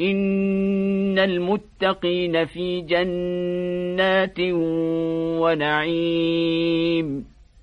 إن المتقين في جنات ونعيم